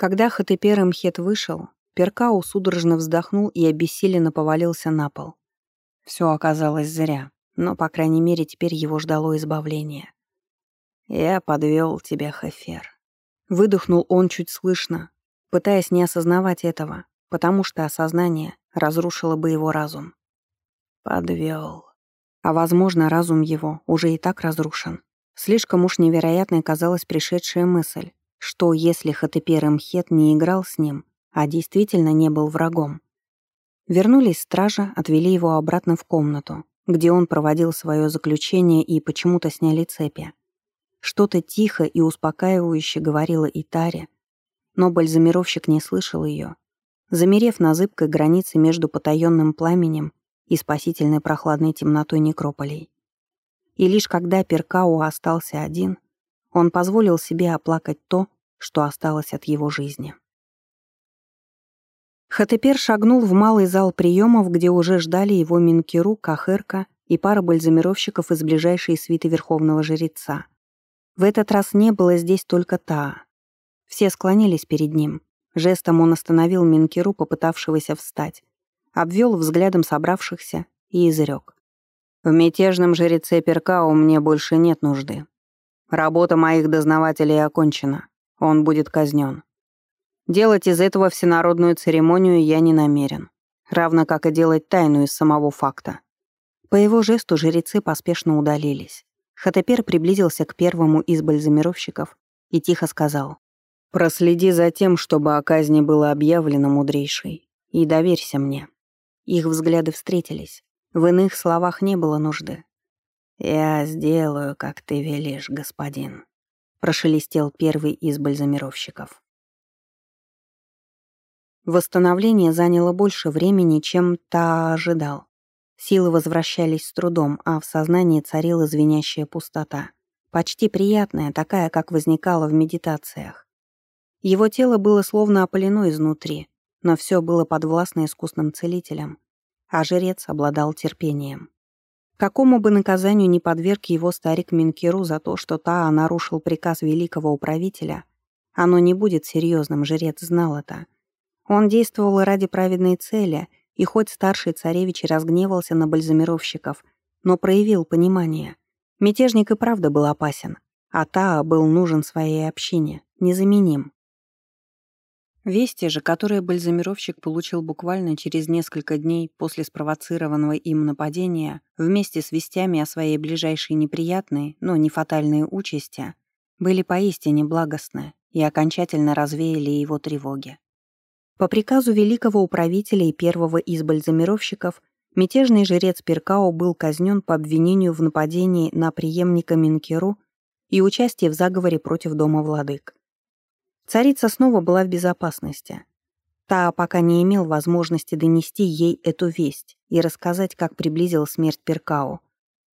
Когда Хатепер Мхет вышел, Перкау судорожно вздохнул и обессиленно повалился на пол. Все оказалось зря, но, по крайней мере, теперь его ждало избавление. «Я подвел тебя, Хефер». Выдохнул он чуть слышно, пытаясь не осознавать этого, потому что осознание разрушило бы его разум. Подвел. А, возможно, разум его уже и так разрушен. Слишком уж невероятной казалась пришедшая мысль, что если Хатепер Мхет не играл с ним, а действительно не был врагом. Вернулись стража, отвели его обратно в комнату, где он проводил свое заключение и почему-то сняли цепи. Что-то тихо и успокаивающе говорила Итаре, но бальзамировщик не слышал ее. Замерев на зыбкой границе между потаенным пламенем и спасительной прохладной темнотой некрополей. И лишь когда Перкау остался один — он позволил себе оплакать то, что осталось от его жизни. Хатепер шагнул в малый зал приемов, где уже ждали его Минкеру, Кахырка и пара бальзамировщиков из ближайшей свиты Верховного Жреца. В этот раз не было здесь только Таа. Все склонились перед ним. Жестом он остановил Минкеру, попытавшегося встать, обвел взглядом собравшихся и изрек. «В мятежном жреце Перкао мне больше нет нужды. Работа моих дознавателей окончена. Он будет казнен. Делать из этого всенародную церемонию я не намерен. Равно как и делать тайну из самого факта. По его жесту жрецы поспешно удалились. Хатепер приблизился к первому из бальзамировщиков и тихо сказал. «Проследи за тем, чтобы о казни было объявлено мудрейшей, и доверься мне». Их взгляды встретились. В иных словах не было нужды. «Я сделаю, как ты велишь, господин», — прошелестел первый из бальзамировщиков. Восстановление заняло больше времени, чем Та ожидал. Силы возвращались с трудом, а в сознании царила звенящая пустота. Почти приятная, такая, как возникала в медитациях. Его тело было словно опалено изнутри, но все было подвластно искусным целителям, а жрец обладал терпением. Какому бы наказанию не подверг его старик Минкиру за то, что Таа нарушил приказ великого управителя, оно не будет серьезным, жрец знал это. Он действовал ради праведной цели, и хоть старший царевич разгневался на бальзамировщиков, но проявил понимание. Мятежник и правда был опасен, а Таа был нужен своей общине, незаменим. Вести же, которые бальзамировщик получил буквально через несколько дней после спровоцированного им нападения, вместе с вестями о своей ближайшей неприятной, но не фатальной участи, были поистине благостны и окончательно развеяли его тревоги. По приказу великого управителя и первого из бальзамировщиков мятежный жрец Перкао был казнен по обвинению в нападении на преемника Минкеру и участии в заговоре против дома владык. Царица снова была в безопасности. Та пока не имел возможности донести ей эту весть и рассказать, как приблизил смерть Перкао.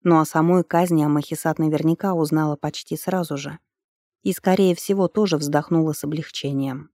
Но о самой казни Амахисат наверняка узнала почти сразу же. И, скорее всего, тоже вздохнула с облегчением.